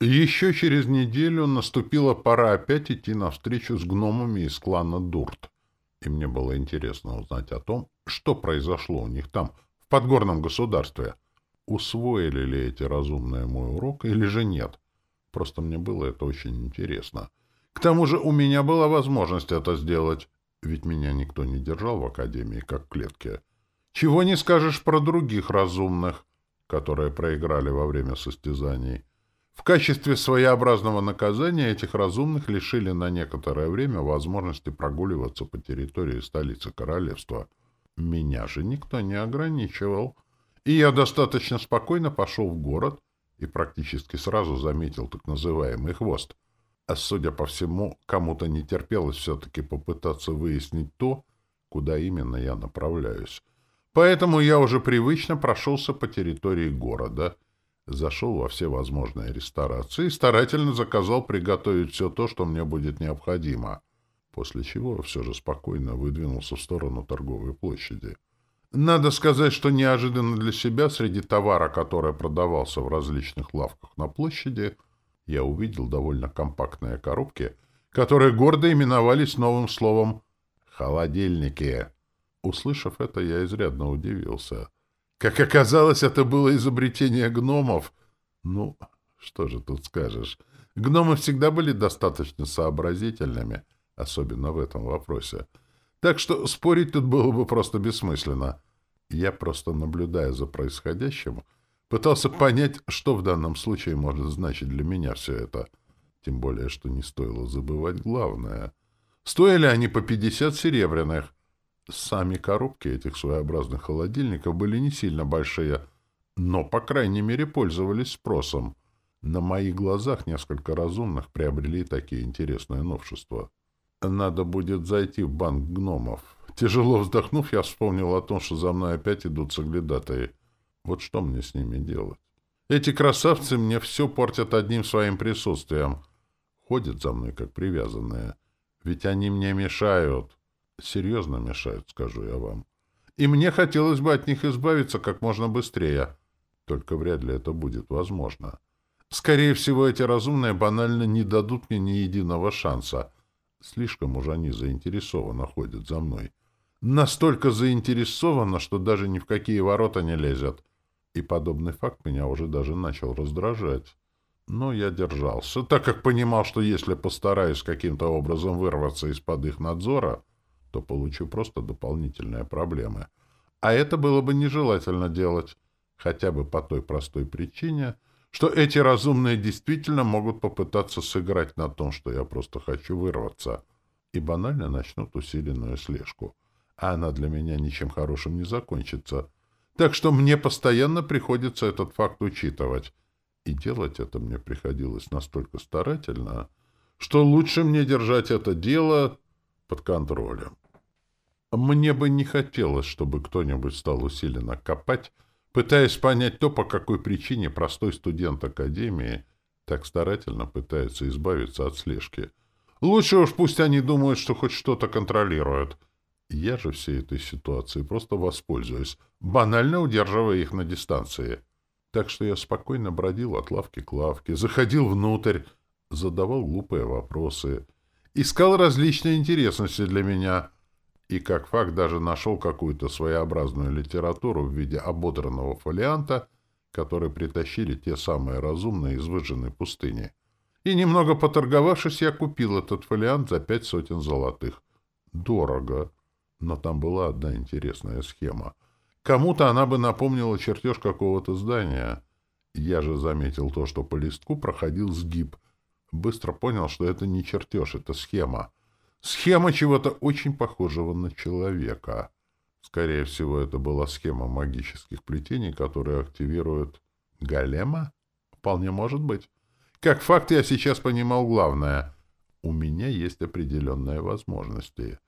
Еще через неделю наступила пора опять идти на встречу с гномами из клана Дурт. И мне было интересно узнать о том, что произошло у них там, в подгорном государстве. Усвоили ли эти разумные мой урок или же нет? Просто мне было это очень интересно. К тому же у меня была возможность это сделать, ведь меня никто не держал в академии, как в клетке. Чего не скажешь про других разумных, которые проиграли во время состязаний. В качестве своеобразного наказания этих разумных лишили на некоторое время возможности прогуливаться по территории столицы королевства. Меня же никто не ограничивал. И я достаточно спокойно пошел в город и практически сразу заметил так называемый хвост. А судя по всему, кому-то не терпелось все-таки попытаться выяснить то, куда именно я направляюсь. Поэтому я уже привычно прошелся по территории города — Зашел во все возможные ресторации и старательно заказал приготовить все то, что мне будет необходимо, после чего все же спокойно выдвинулся в сторону торговой площади. Надо сказать, что неожиданно для себя среди товара, который продавался в различных лавках на площади, я увидел довольно компактные коробки, которые гордо именовались новым словом «холодильники». Услышав это, я изрядно удивился. Как оказалось, это было изобретение гномов. Ну, что же тут скажешь. Гномы всегда были достаточно сообразительными, особенно в этом вопросе. Так что спорить тут было бы просто бессмысленно. Я просто, наблюдая за происходящим, пытался понять, что в данном случае может значить для меня все это. Тем более, что не стоило забывать главное. Стоили они по 50 серебряных, Сами коробки этих своеобразных холодильников были не сильно большие, но, по крайней мере, пользовались спросом. На моих глазах несколько разумных приобрели такие интересные новшества. Надо будет зайти в банк гномов. Тяжело вздохнув, я вспомнил о том, что за мной опять идут соглядатые. Вот что мне с ними делать? Эти красавцы мне все портят одним своим присутствием. Ходят за мной, как привязанные. Ведь они мне мешают серьезно мешают, скажу я вам. И мне хотелось бы от них избавиться как можно быстрее. Только вряд ли это будет возможно. Скорее всего, эти разумные банально не дадут мне ни единого шанса. Слишком уж они заинтересованно ходят за мной. Настолько заинтересованно, что даже ни в какие ворота не лезет. И подобный факт меня уже даже начал раздражать. Но я держался, так как понимал, что если постараюсь каким-то образом вырваться из-под их надзора, то получу просто дополнительные проблемы. А это было бы нежелательно делать, хотя бы по той простой причине, что эти разумные действительно могут попытаться сыграть на том, что я просто хочу вырваться, и банально начнут усиленную слежку. А она для меня ничем хорошим не закончится. Так что мне постоянно приходится этот факт учитывать. И делать это мне приходилось настолько старательно, что лучше мне держать это дело под контролем. Мне бы не хотелось, чтобы кто-нибудь стал усиленно копать, пытаясь понять то, по какой причине простой студент Академии так старательно пытается избавиться от слежки. Лучше уж пусть они думают, что хоть что-то контролируют. Я же всей этой ситуации просто воспользуюсь, банально удерживая их на дистанции. Так что я спокойно бродил от лавки к лавке, заходил внутрь, задавал глупые вопросы, искал различные интересности для меня — и как факт даже нашел какую-то своеобразную литературу в виде ободранного фолианта, который притащили те самые разумные из выжженной пустыни. И немного поторговавшись, я купил этот фолиант за пять сотен золотых. Дорого. Но там была одна интересная схема. Кому-то она бы напомнила чертеж какого-то здания. Я же заметил то, что по листку проходил сгиб. Быстро понял, что это не чертеж, это схема. Схема чего-то очень похожего на человека. Скорее всего, это была схема магических плетений, которые активируют голема? Вполне может быть. Как факт, я сейчас понимал главное. У меня есть определенные возможности.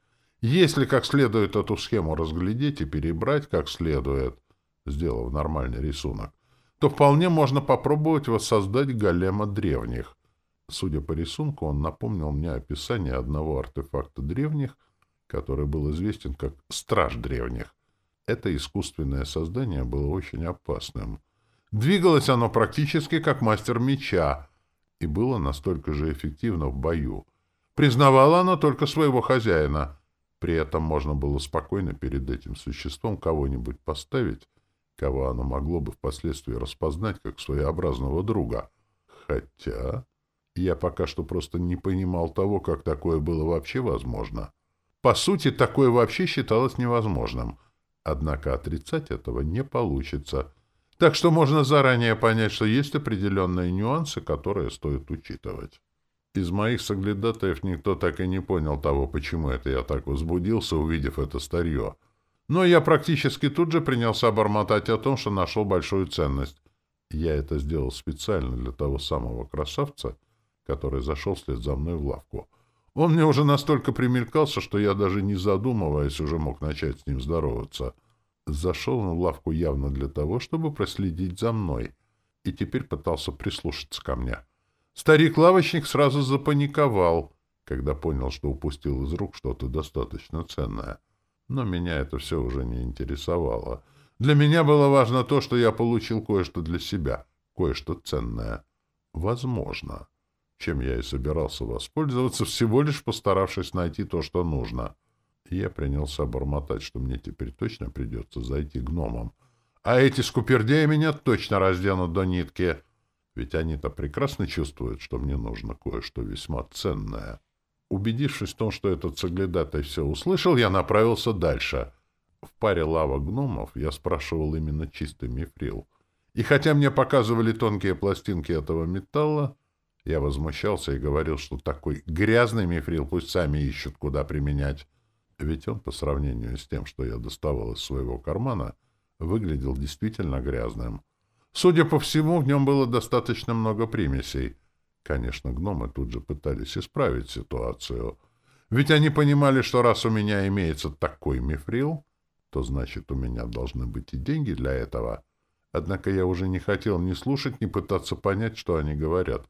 Если как следует эту схему разглядеть и перебрать как следует, сделав нормальный рисунок, то вполне можно попробовать воссоздать голема древних. Судя по рисунку, он напомнил мне описание одного артефакта древних, который был известен как «Страж древних». Это искусственное создание было очень опасным. Двигалось оно практически как мастер меча, и было настолько же эффективно в бою. Признавала она только своего хозяина. При этом можно было спокойно перед этим существом кого-нибудь поставить, кого оно могло бы впоследствии распознать как своеобразного друга. Хотя я пока что просто не понимал того, как такое было вообще возможно. По сути, такое вообще считалось невозможным. Однако отрицать этого не получится. Так что можно заранее понять, что есть определенные нюансы, которые стоит учитывать. Из моих соглядатаев никто так и не понял того, почему это я так возбудился, увидев это старье. Но я практически тут же принялся бормотать о том, что нашел большую ценность. Я это сделал специально для того самого красавца, который зашел вслед за мной в лавку. Он мне уже настолько примелькался, что я даже не задумываясь уже мог начать с ним здороваться. Зашел он в лавку явно для того, чтобы проследить за мной, и теперь пытался прислушаться ко мне. Старик-лавочник сразу запаниковал, когда понял, что упустил из рук что-то достаточно ценное. Но меня это все уже не интересовало. Для меня было важно то, что я получил кое-что для себя, кое-что ценное. Возможно чем я и собирался воспользоваться, всего лишь постаравшись найти то, что нужно. Я принялся бормотать, что мне теперь точно придется зайти гномам. А эти скупердеи меня точно разденут до нитки. Ведь они-то прекрасно чувствуют, что мне нужно кое-что весьма ценное. Убедившись в том, что этот соглядатай все услышал, я направился дальше. В паре лавок гномов я спрашивал именно чистый мифрил. И хотя мне показывали тонкие пластинки этого металла, я возмущался и говорил, что такой грязный мифрил пусть сами ищут, куда применять. Ведь он, по сравнению с тем, что я доставал из своего кармана, выглядел действительно грязным. Судя по всему, в нем было достаточно много примесей. Конечно, гномы тут же пытались исправить ситуацию. Ведь они понимали, что раз у меня имеется такой мифрил, то значит, у меня должны быть и деньги для этого. Однако я уже не хотел ни слушать, ни пытаться понять, что они говорят.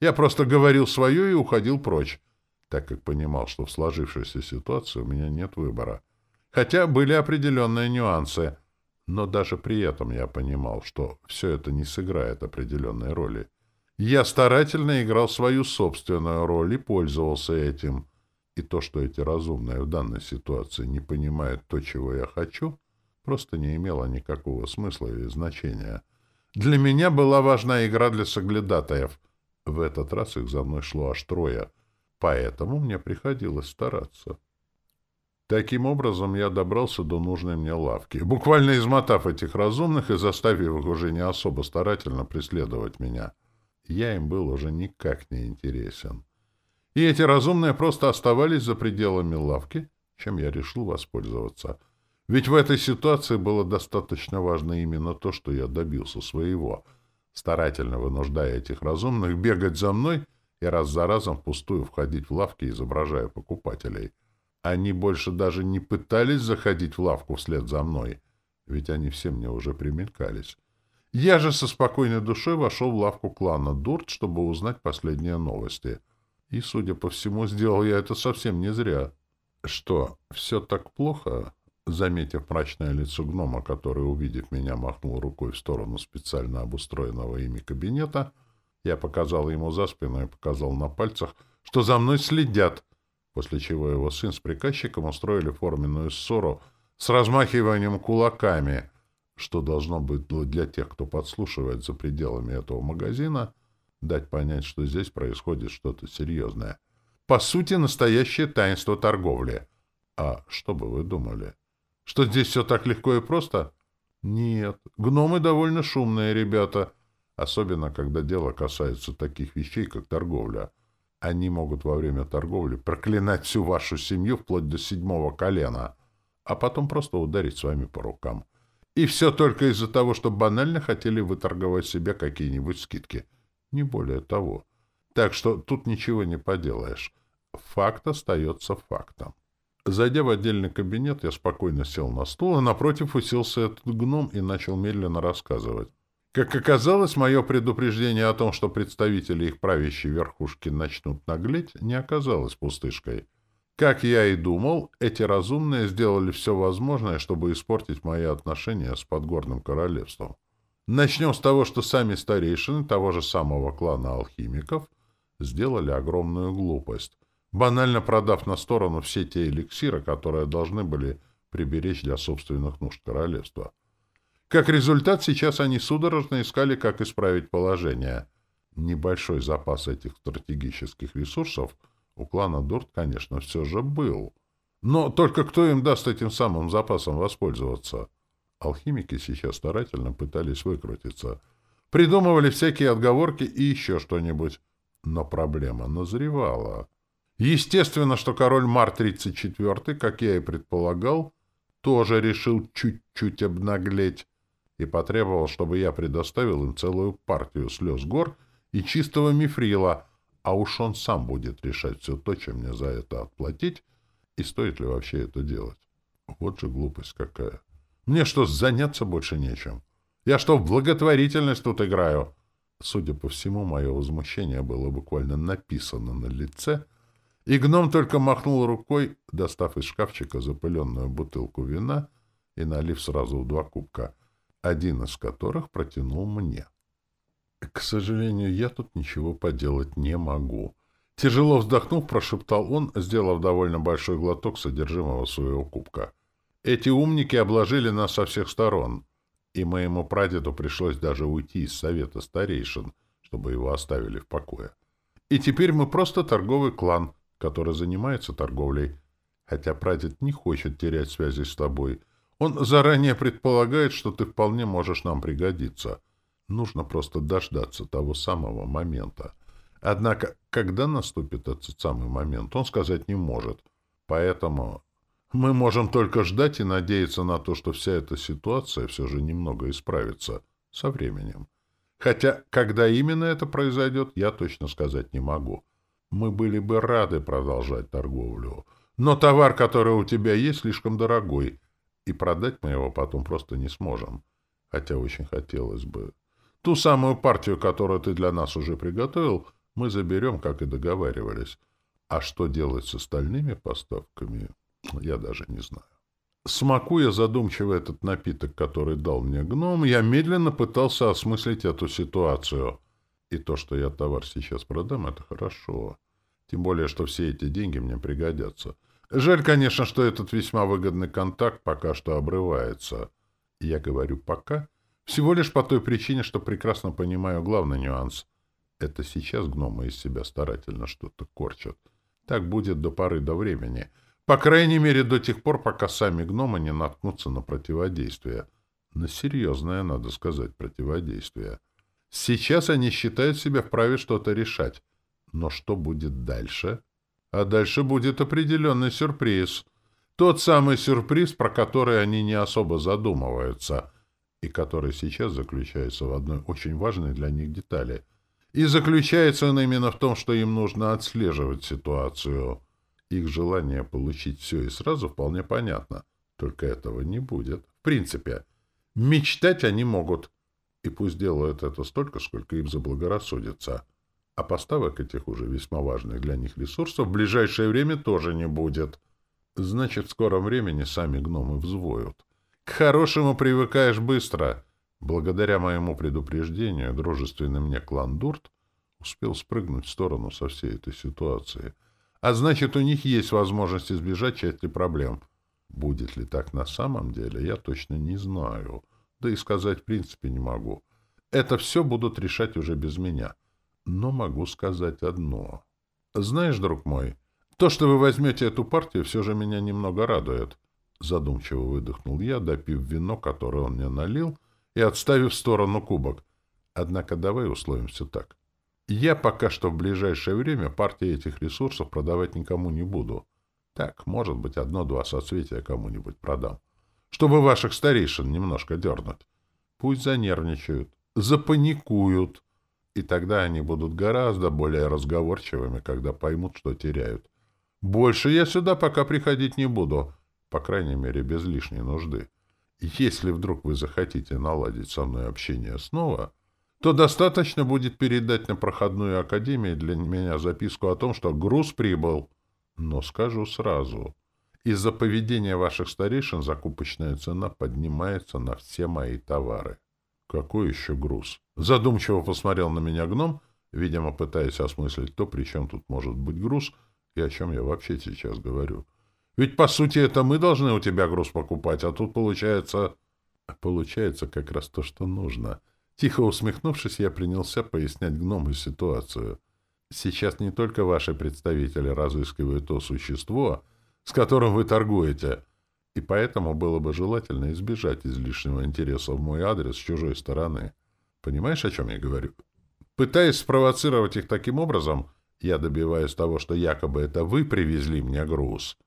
Я просто говорил свое и уходил прочь, так как понимал, что в сложившейся ситуации у меня нет выбора. Хотя были определенные нюансы, но даже при этом я понимал, что все это не сыграет определенной роли. Я старательно играл свою собственную роль и пользовался этим. И то, что эти разумные в данной ситуации не понимают то, чего я хочу, просто не имело никакого смысла или значения. Для меня была важна игра для соглядатаев — в этот раз их за мной шло аж трое, поэтому мне приходилось стараться. Таким образом, я добрался до нужной мне лавки, буквально измотав этих разумных и заставив их уже не особо старательно преследовать меня. Я им был уже никак не интересен. И эти разумные просто оставались за пределами лавки, чем я решил воспользоваться. Ведь в этой ситуации было достаточно важно именно то, что я добился своего — старательно вынуждая этих разумных бегать за мной и раз за разом впустую входить в лавки, изображая покупателей. Они больше даже не пытались заходить в лавку вслед за мной, ведь они все мне уже примелькались. Я же со спокойной душой вошел в лавку клана Дурт, чтобы узнать последние новости. И, судя по всему, сделал я это совсем не зря. Что, все так плохо? Заметив мрачное лицо гнома, который, увидев меня, махнул рукой в сторону специально обустроенного ими кабинета, я показал ему за спину и показал на пальцах, что за мной следят, после чего его сын с приказчиком устроили форменную ссору с размахиванием кулаками, что должно быть для тех, кто подслушивает за пределами этого магазина, дать понять, что здесь происходит что-то серьезное. По сути, настоящее таинство торговли. А что бы вы думали? — что здесь все так легко и просто? Нет, гномы довольно шумные ребята, особенно когда дело касается таких вещей, как торговля. Они могут во время торговли проклинать всю вашу семью вплоть до седьмого колена, а потом просто ударить с вами по рукам. И все только из-за того, что банально хотели выторговать себе какие-нибудь скидки. Не более того. Так что тут ничего не поделаешь. Факт остается фактом. Зайдя в отдельный кабинет, я спокойно сел на стул, а напротив уселся этот гном и начал медленно рассказывать. Как оказалось, мое предупреждение о том, что представители их правящей верхушки начнут наглеть, не оказалось пустышкой. Как я и думал, эти разумные сделали все возможное, чтобы испортить мои отношения с подгорным королевством. Начнем с того, что сами старейшины того же самого клана алхимиков сделали огромную глупость, банально продав на сторону все те эликсиры, которые должны были приберечь для собственных нужд королевства. Как результат, сейчас они судорожно искали, как исправить положение. Небольшой запас этих стратегических ресурсов у клана Дурт, конечно, все же был. Но только кто им даст этим самым запасом воспользоваться? Алхимики сейчас старательно пытались выкрутиться. Придумывали всякие отговорки и еще что-нибудь. Но проблема назревала. Естественно, что король Мар-34, как я и предполагал, тоже решил чуть-чуть обнаглеть и потребовал, чтобы я предоставил им целую партию слез гор и чистого мифрила, а уж он сам будет решать все то, чем мне за это отплатить, и стоит ли вообще это делать. Вот же глупость какая. Мне что, заняться больше нечем? Я что, в благотворительность тут играю? Судя по всему, мое возмущение было буквально написано на лице, и гном только махнул рукой, достав из шкафчика запыленную бутылку вина и налив сразу в два кубка — один из которых протянул мне. К сожалению, я тут ничего поделать не могу. Тяжело вздохнув, прошептал он, сделав довольно большой глоток содержимого своего кубка. Эти умники обложили нас со всех сторон, и моему прадеду пришлось даже уйти из совета старейшин, чтобы его оставили в покое. И теперь мы просто торговый клан, который занимается торговлей. Хотя прадед не хочет терять связи с тобой — он заранее предполагает, что ты вполне можешь нам пригодиться. Нужно просто дождаться того самого момента. Однако, когда наступит этот самый момент, он сказать не может. Поэтому мы можем только ждать и надеяться на то, что вся эта ситуация все же немного исправится со временем. Хотя, когда именно это произойдет, я точно сказать не могу. Мы были бы рады продолжать торговлю. Но товар, который у тебя есть, слишком дорогой — и продать мы его потом просто не сможем. Хотя очень хотелось бы. Ту самую партию, которую ты для нас уже приготовил, мы заберем, как и договаривались. А что делать с остальными поставками, я даже не знаю. Смакуя задумчиво этот напиток, который дал мне гном, я медленно пытался осмыслить эту ситуацию. И то, что я товар сейчас продам, это хорошо. Тем более, что все эти деньги мне пригодятся. Жаль, конечно, что этот весьма выгодный контакт пока что обрывается. Я говорю «пока», всего лишь по той причине, что прекрасно понимаю главный нюанс. Это сейчас гномы из себя старательно что-то корчат. Так будет до поры до времени. По крайней мере, до тех пор, пока сами гномы не наткнутся на противодействие. На серьезное, надо сказать, противодействие. Сейчас они считают себя вправе что-то решать. Но что будет дальше — а дальше будет определенный сюрприз. Тот самый сюрприз, про который они не особо задумываются, и который сейчас заключается в одной очень важной для них детали. И заключается он именно в том, что им нужно отслеживать ситуацию. Их желание получить все и сразу вполне понятно. Только этого не будет. В принципе, мечтать они могут. И пусть делают это столько, сколько им заблагорассудится а поставок этих уже весьма важных для них ресурсов в ближайшее время тоже не будет. Значит, в скором времени сами гномы взвоют. К хорошему привыкаешь быстро. Благодаря моему предупреждению, дружественный мне клан Дурт успел спрыгнуть в сторону со всей этой ситуации. А значит, у них есть возможность избежать части проблем. Будет ли так на самом деле, я точно не знаю. Да и сказать в принципе не могу. Это все будут решать уже без меня. — но могу сказать одно. Знаешь, друг мой, то, что вы возьмете эту партию, все же меня немного радует. Задумчиво выдохнул я, допив вино, которое он мне налил, и отставив в сторону кубок. Однако давай условимся так. Я пока что в ближайшее время партии этих ресурсов продавать никому не буду. Так, может быть, одно-два соцветия кому-нибудь продам. Чтобы ваших старейшин немножко дернуть. Пусть занервничают, запаникуют, и тогда они будут гораздо более разговорчивыми, когда поймут, что теряют. Больше я сюда пока приходить не буду, по крайней мере, без лишней нужды. Если вдруг вы захотите наладить со мной общение снова, то достаточно будет передать на проходную академию для меня записку о том, что груз прибыл. Но скажу сразу, из-за поведения ваших старейшин закупочная цена поднимается на все мои товары. Какой еще груз? Задумчиво посмотрел на меня гном, видимо, пытаясь осмыслить то, при чем тут может быть груз, и о чем я вообще сейчас говорю. Ведь, по сути, это мы должны у тебя груз покупать, а тут получается... Получается как раз то, что нужно. Тихо усмехнувшись, я принялся пояснять гному ситуацию. Сейчас не только ваши представители разыскивают то существо, с которым вы торгуете, и поэтому было бы желательно избежать излишнего интереса в мой адрес с чужой стороны. Понимаешь, о чем я говорю? Пытаясь спровоцировать их таким образом, я добиваюсь того, что якобы это вы привезли мне груз.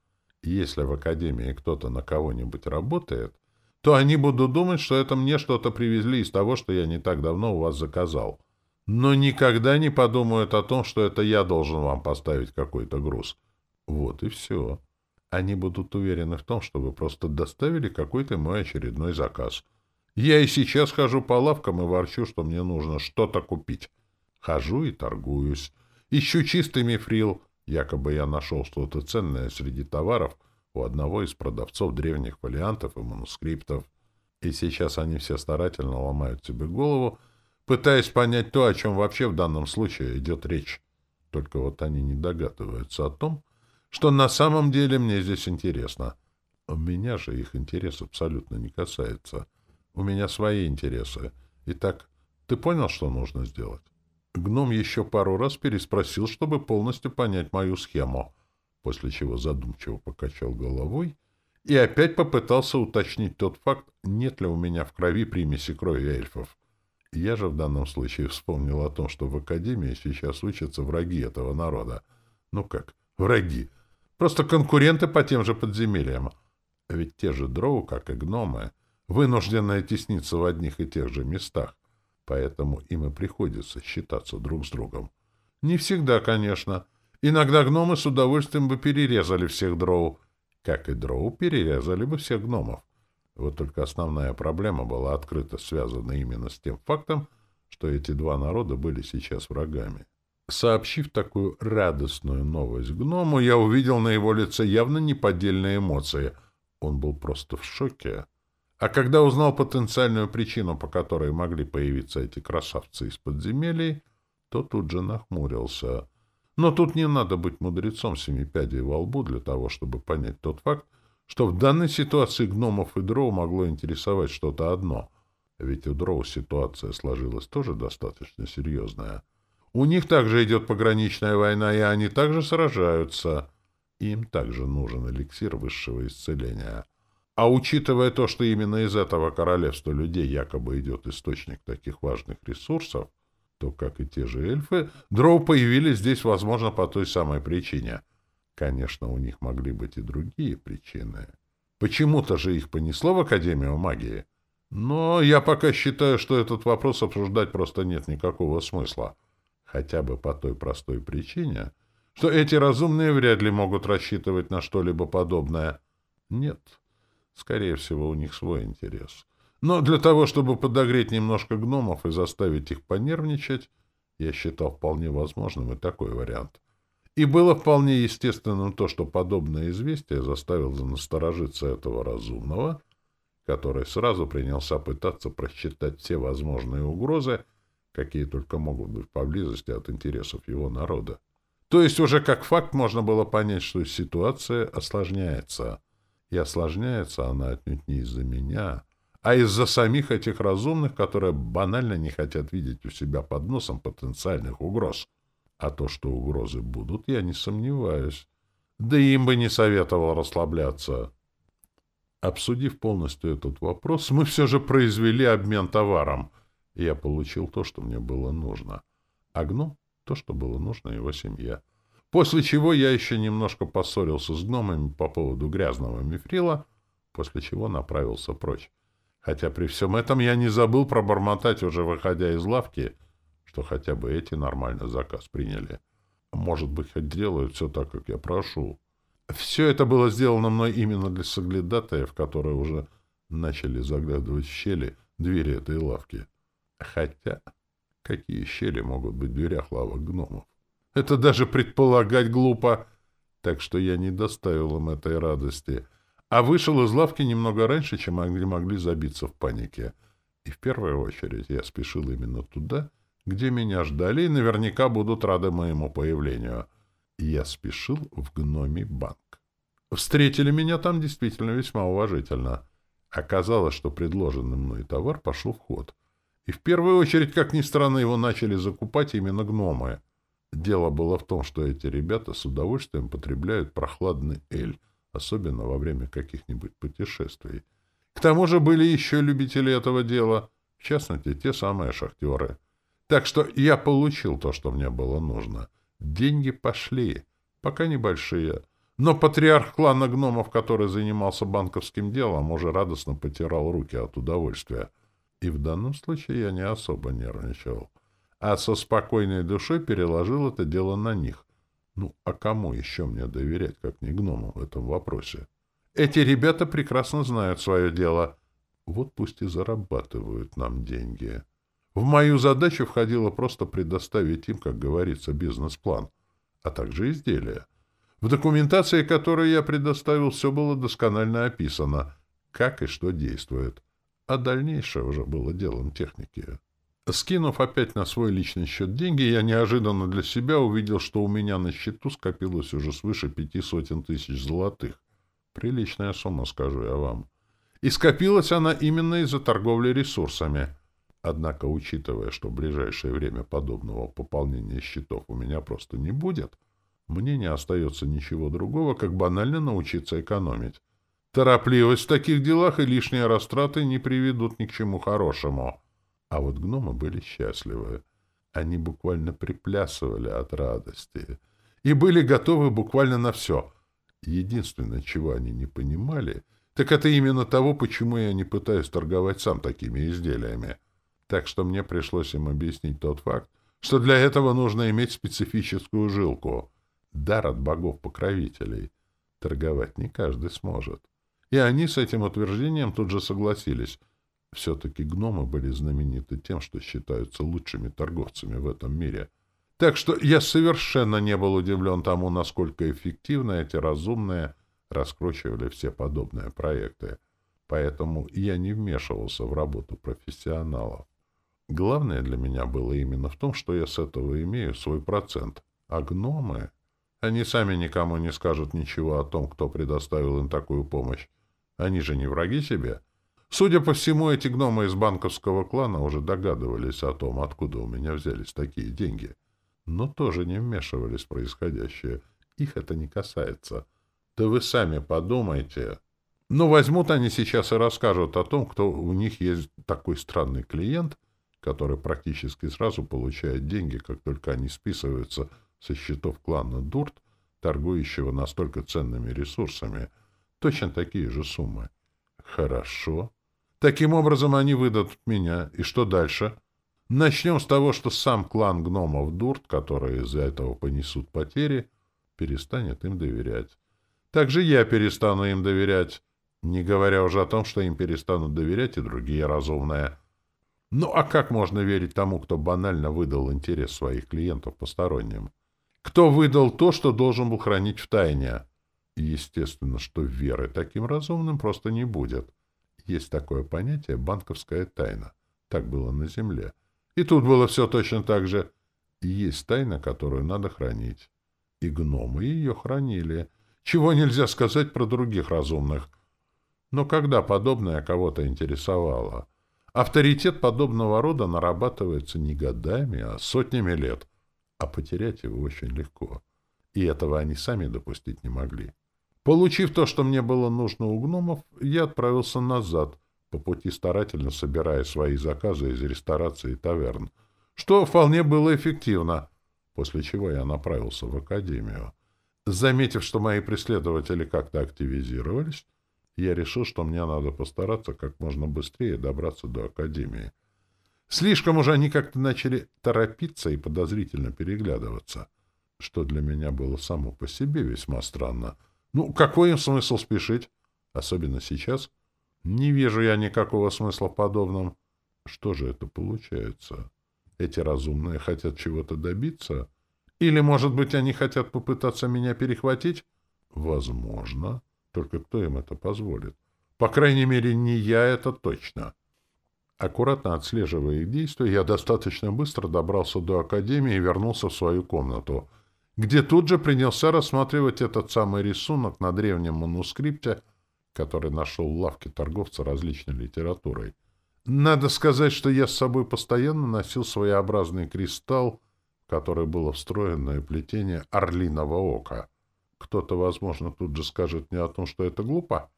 Если в Академии кто-то на кого-нибудь работает, то они будут думать, что это мне что-то привезли из того, что я не так давно у вас заказал. Но никогда не подумают о том, что это я должен вам поставить какой-то груз. Вот и все. Они будут уверены в том, что вы просто доставили какой-то мой очередной заказ. Я и сейчас хожу по лавкам и ворчу, что мне нужно что-то купить. Хожу и торгуюсь. Ищу чистый мифрил. Якобы я нашел что-то ценное среди товаров у одного из продавцов древних фолиантов и манускриптов. И сейчас они все старательно ломают себе голову, пытаясь понять то, о чем вообще в данном случае идет речь. Только вот они не догадываются о том, что на самом деле мне здесь интересно. У меня же их интерес абсолютно не касается. У меня свои интересы. Итак, ты понял, что нужно сделать? Гном еще пару раз переспросил, чтобы полностью понять мою схему, после чего задумчиво покачал головой и опять попытался уточнить тот факт, нет ли у меня в крови примеси крови эльфов. Я же в данном случае вспомнил о том, что в Академии сейчас учатся враги этого народа. Ну как, враги? Просто конкуренты по тем же подземельям. Ведь те же дроу, как и гномы, вынуждены тесниться в одних и тех же местах поэтому им и приходится считаться друг с другом. Не всегда, конечно. Иногда гномы с удовольствием бы перерезали всех дроу, как и дроу перерезали бы всех гномов. Вот только основная проблема была открыто связана именно с тем фактом, что эти два народа были сейчас врагами. Сообщив такую радостную новость гному, я увидел на его лице явно неподдельные эмоции. Он был просто в шоке. А когда узнал потенциальную причину, по которой могли появиться эти красавцы из подземелий, то тут же нахмурился. Но тут не надо быть мудрецом семи пядей во лбу для того, чтобы понять тот факт, что в данной ситуации гномов и дроу могло интересовать что-то одно. Ведь у дроу ситуация сложилась тоже достаточно серьезная. У них также идет пограничная война, и они также сражаются. Им также нужен эликсир высшего исцеления. А учитывая то, что именно из этого королевства людей якобы идет источник таких важных ресурсов, то, как и те же эльфы, дроу появились здесь, возможно, по той самой причине. Конечно, у них могли быть и другие причины. Почему-то же их понесло в Академию магии. Но я пока считаю, что этот вопрос обсуждать просто нет никакого смысла. Хотя бы по той простой причине, что эти разумные вряд ли могут рассчитывать на что-либо подобное. Нет. Скорее всего, у них свой интерес. Но для того, чтобы подогреть немножко гномов и заставить их понервничать, я считал вполне возможным и такой вариант. И было вполне естественным то, что подобное известие заставило насторожиться этого разумного, который сразу принялся пытаться просчитать все возможные угрозы, какие только могут быть поблизости от интересов его народа. То есть уже как факт можно было понять, что ситуация осложняется — и осложняется она отнюдь не из-за меня, а из-за самих этих разумных, которые банально не хотят видеть у себя под носом потенциальных угроз. А то, что угрозы будут, я не сомневаюсь. Да им бы не советовал расслабляться. Обсудив полностью этот вопрос, мы все же произвели обмен товаром, я получил то, что мне было нужно. А гном — то, что было нужно его семье. После чего я еще немножко поссорился с гномами по поводу грязного мифрила, после чего направился прочь. Хотя при всем этом я не забыл пробормотать, уже выходя из лавки, что хотя бы эти нормально заказ приняли. Может быть, хоть делают все так, как я прошу. Все это было сделано мной именно для соглядатаев, которые уже начали заглядывать в щели двери этой лавки. Хотя, какие щели могут быть в дверях лавок гномов? Это даже предполагать глупо. Так что я не доставил им этой радости. А вышел из лавки немного раньше, чем могли, могли забиться в панике. И в первую очередь я спешил именно туда, где меня ждали и наверняка будут рады моему появлению. Я спешил в гномий банк. Встретили меня там действительно весьма уважительно. Оказалось, что предложенный мной товар пошел в ход. И в первую очередь, как ни странно, его начали закупать именно гномы. Дело было в том, что эти ребята с удовольствием потребляют прохладный эль, особенно во время каких-нибудь путешествий. К тому же были еще любители этого дела, в частности, те самые шахтеры. Так что я получил то, что мне было нужно. Деньги пошли, пока небольшие. Но патриарх клана гномов, который занимался банковским делом, уже радостно потирал руки от удовольствия. И в данном случае я не особо нервничал. А со спокойной душой переложил это дело на них. Ну, а кому еще мне доверять, как не гномам в этом вопросе? Эти ребята прекрасно знают свое дело. Вот пусть и зарабатывают нам деньги. В мою задачу входило просто предоставить им, как говорится, бизнес-план, а также изделия. В документации, которую я предоставил, все было досконально описано, как и что действует. А дальнейшее уже было делом техники. Скинув опять на свой личный счет деньги, я неожиданно для себя увидел, что у меня на счету скопилось уже свыше пяти сотен тысяч золотых. Приличная сумма, скажу я вам. И скопилась она именно из-за торговли ресурсами. Однако, учитывая, что в ближайшее время подобного пополнения счетов у меня просто не будет, мне не остается ничего другого, как банально научиться экономить. Торопливость в таких делах и лишние растраты не приведут ни к чему хорошему. А вот гномы были счастливы. Они буквально приплясывали от радости и были готовы буквально на все. Единственное, чего они не понимали, так это именно того, почему я не пытаюсь торговать сам такими изделиями. Так что мне пришлось им объяснить тот факт, что для этого нужно иметь специфическую жилку, дар от богов-покровителей. Торговать не каждый сможет. И они с этим утверждением тут же согласились, все-таки гномы были знамениты тем, что считаются лучшими торговцами в этом мире. Так что я совершенно не был удивлен тому, насколько эффективно эти разумные раскручивали все подобные проекты. Поэтому я не вмешивался в работу профессионалов. Главное для меня было именно в том, что я с этого имею свой процент. А гномы... Они сами никому не скажут ничего о том, кто предоставил им такую помощь. Они же не враги себе. Судя по всему, эти гномы из банковского клана уже догадывались о том, откуда у меня взялись такие деньги. Но тоже не вмешивались в происходящее. Их это не касается. Да вы сами подумайте. Ну, возьмут они сейчас и расскажут о том, кто у них есть такой странный клиент, который практически сразу получает деньги, как только они списываются со счетов клана Дурт, торгующего настолько ценными ресурсами. Точно такие же суммы. Хорошо. Таким образом, они выдадут меня. И что дальше? Начнем с того, что сам клан гномов Дурт, которые из-за этого понесут потери, перестанет им доверять. Также я перестану им доверять, не говоря уже о том, что им перестанут доверять и другие разумные. Ну а как можно верить тому, кто банально выдал интерес своих клиентов посторонним? Кто выдал то, что должен был хранить в тайне? Естественно, что веры таким разумным просто не будет. Есть такое понятие «банковская тайна». Так было на Земле. И тут было все точно так же. Есть тайна, которую надо хранить. И гномы ее хранили. Чего нельзя сказать про других разумных. Но когда подобное кого-то интересовало? Авторитет подобного рода нарабатывается не годами, а сотнями лет. А потерять его очень легко. И этого они сами допустить не могли. Получив то, что мне было нужно у гномов, я отправился назад, по пути старательно собирая свои заказы из ресторации и таверн, что вполне было эффективно, после чего я направился в академию. Заметив, что мои преследователи как-то активизировались, я решил, что мне надо постараться как можно быстрее добраться до академии. Слишком уже они как-то начали торопиться и подозрительно переглядываться, что для меня было само по себе весьма странно — ну, какой им смысл спешить? Особенно сейчас. Не вижу я никакого смысла в подобном. Что же это получается? Эти разумные хотят чего-то добиться? Или, может быть, они хотят попытаться меня перехватить? Возможно. Только кто им это позволит? По крайней мере, не я это точно. Аккуратно отслеживая их действия, я достаточно быстро добрался до Академии и вернулся в свою комнату, где тут же принялся рассматривать этот самый рисунок на древнем манускрипте, который нашел в лавке торговца различной литературой. Надо сказать, что я с собой постоянно носил своеобразный кристалл, в который было встроенное плетение орлиного ока. Кто-то, возможно, тут же скажет мне о том, что это глупо.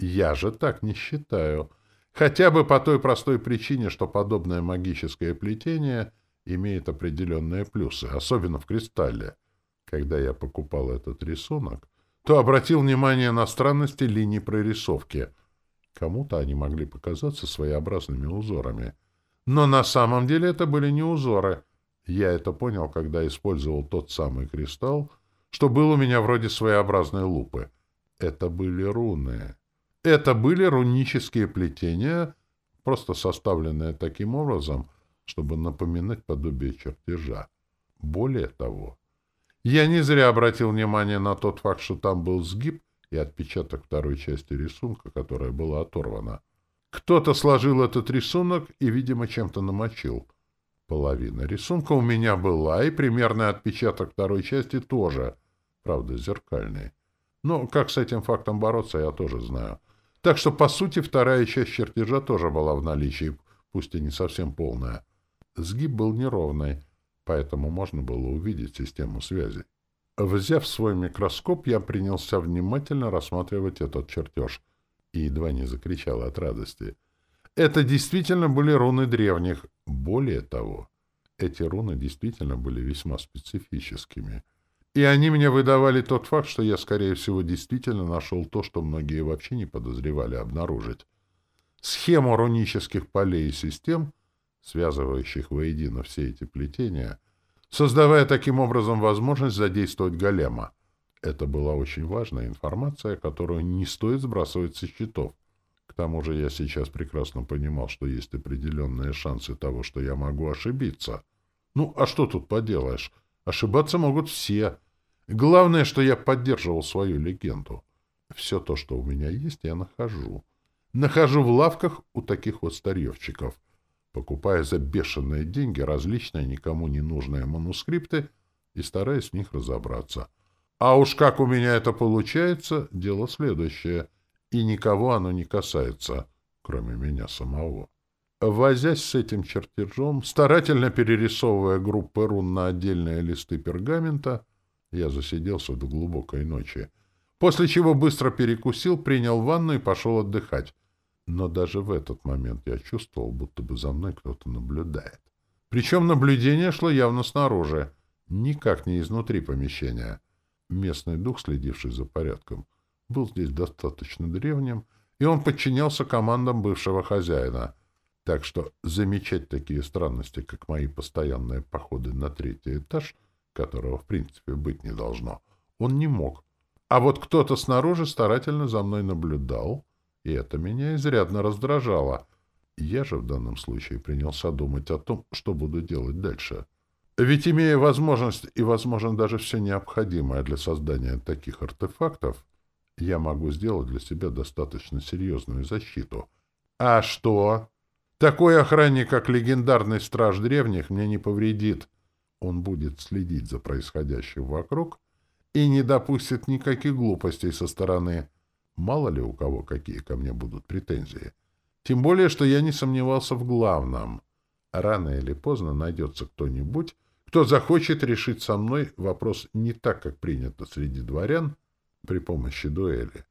Я же так не считаю. Хотя бы по той простой причине, что подобное магическое плетение имеет определенные плюсы, особенно в кристалле. Когда я покупал этот рисунок, то обратил внимание на странности линий прорисовки. Кому-то они могли показаться своеобразными узорами. Но на самом деле это были не узоры. Я это понял, когда использовал тот самый кристалл, что был у меня вроде своеобразной лупы. Это были руны. Это были рунические плетения, просто составленные таким образом, чтобы напоминать подобие чертежа. Более того, я не зря обратил внимание на тот факт, что там был сгиб и отпечаток второй части рисунка, которая была оторвана. Кто-то сложил этот рисунок и, видимо, чем-то намочил. Половина рисунка у меня была, и примерный отпечаток второй части тоже, правда, зеркальный. Но как с этим фактом бороться, я тоже знаю. Так что, по сути, вторая часть чертежа тоже была в наличии, пусть и не совсем полная. Сгиб был неровный, поэтому можно было увидеть систему связи. Взяв свой микроскоп, я принялся внимательно рассматривать этот чертеж и едва не закричал от радости. Это действительно были руны древних. Более того, эти руны действительно были весьма специфическими — и они мне выдавали тот факт, что я, скорее всего, действительно нашел то, что многие вообще не подозревали обнаружить. Схему рунических полей и систем, связывающих воедино все эти плетения, создавая таким образом возможность задействовать голема. Это была очень важная информация, которую не стоит сбрасывать со счетов. К тому же я сейчас прекрасно понимал, что есть определенные шансы того, что я могу ошибиться. Ну, а что тут поделаешь? Ошибаться могут все — Главное, что я поддерживал свою легенду. Все то, что у меня есть, я нахожу. Нахожу в лавках у таких вот старьевщиков, покупая за бешеные деньги различные никому не нужные манускрипты и стараясь в них разобраться. А уж как у меня это получается, дело следующее. И никого оно не касается, кроме меня самого. Возясь с этим чертежом, старательно перерисовывая группы рун на отдельные листы пергамента, я засиделся до глубокой ночи. После чего быстро перекусил, принял ванну и пошел отдыхать. Но даже в этот момент я чувствовал, будто бы за мной кто-то наблюдает. Причем наблюдение шло явно снаружи, никак не изнутри помещения. Местный дух, следивший за порядком, был здесь достаточно древним, и он подчинялся командам бывшего хозяина. Так что замечать такие странности, как мои постоянные походы на третий этаж — которого в принципе быть не должно, он не мог. А вот кто-то снаружи старательно за мной наблюдал, и это меня изрядно раздражало. Я же в данном случае принялся думать о том, что буду делать дальше. Ведь имея возможность и, возможно, даже все необходимое для создания таких артефактов, я могу сделать для себя достаточно серьезную защиту. А что? Такой охранник, как легендарный страж древних, мне не повредит. Он будет следить за происходящим вокруг и не допустит никаких глупостей со стороны. Мало ли у кого какие ко мне будут претензии. Тем более, что я не сомневался в главном. Рано или поздно найдется кто-нибудь, кто захочет решить со мной вопрос не так, как принято среди дворян, при помощи дуэли.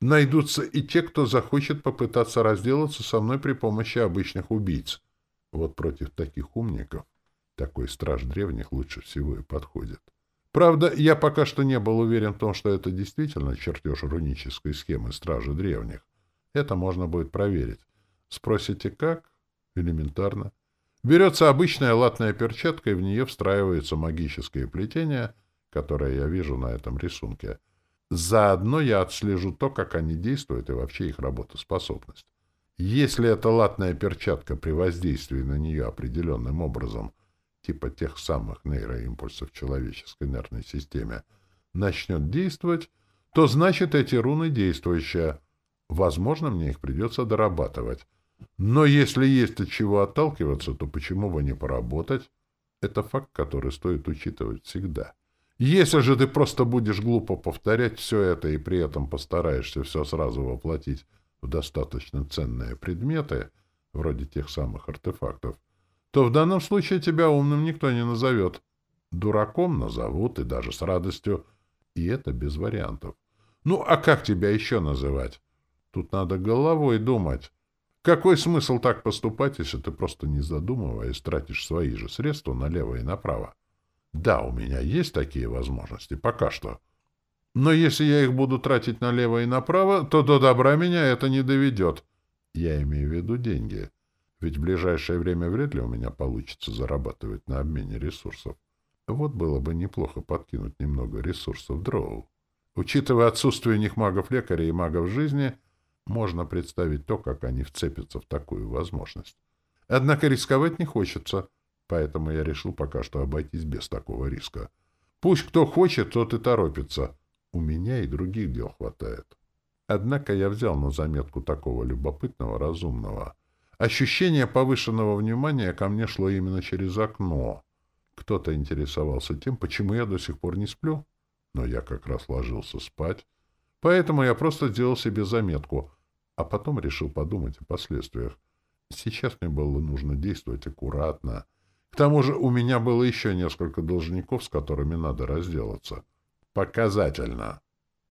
Найдутся и те, кто захочет попытаться разделаться со мной при помощи обычных убийц. Вот против таких умников такой страж древних лучше всего и подходит. Правда, я пока что не был уверен в том, что это действительно чертеж рунической схемы стражи древних. Это можно будет проверить. Спросите, как? Элементарно. Берется обычная латная перчатка, и в нее встраиваются магические плетения, которые я вижу на этом рисунке. Заодно я отслежу то, как они действуют и вообще их работоспособность. Если эта латная перчатка при воздействии на нее определенным образом типа тех самых нейроимпульсов в человеческой нервной системе, начнет действовать, то значит эти руны действующие. Возможно, мне их придется дорабатывать. Но если есть от чего отталкиваться, то почему бы не поработать? Это факт, который стоит учитывать всегда. Если же ты просто будешь глупо повторять все это и при этом постараешься все сразу воплотить в достаточно ценные предметы, вроде тех самых артефактов, то в данном случае тебя умным никто не назовет. Дураком назовут, и даже с радостью. И это без вариантов. Ну, а как тебя еще называть? Тут надо головой думать. Какой смысл так поступать, если ты просто не задумываясь тратишь свои же средства налево и направо? Да, у меня есть такие возможности, пока что. Но если я их буду тратить налево и направо, то до добра меня это не доведет. Я имею в виду деньги. Ведь в ближайшее время вряд ли у меня получится зарабатывать на обмене ресурсов. Вот было бы неплохо подкинуть немного ресурсов дроу. Учитывая отсутствие у них магов-лекарей и магов жизни, можно представить то, как они вцепятся в такую возможность. Однако рисковать не хочется, поэтому я решил пока что обойтись без такого риска. Пусть кто хочет, тот и торопится. У меня и других дел хватает. Однако я взял на заметку такого любопытного, разумного. Ощущение повышенного внимания ко мне шло именно через окно. Кто-то интересовался тем, почему я до сих пор не сплю. Но я как раз ложился спать, поэтому я просто сделал себе заметку, а потом решил подумать о последствиях. Сейчас мне было нужно действовать аккуратно. К тому же у меня было еще несколько должников, с которыми надо разделаться. Показательно.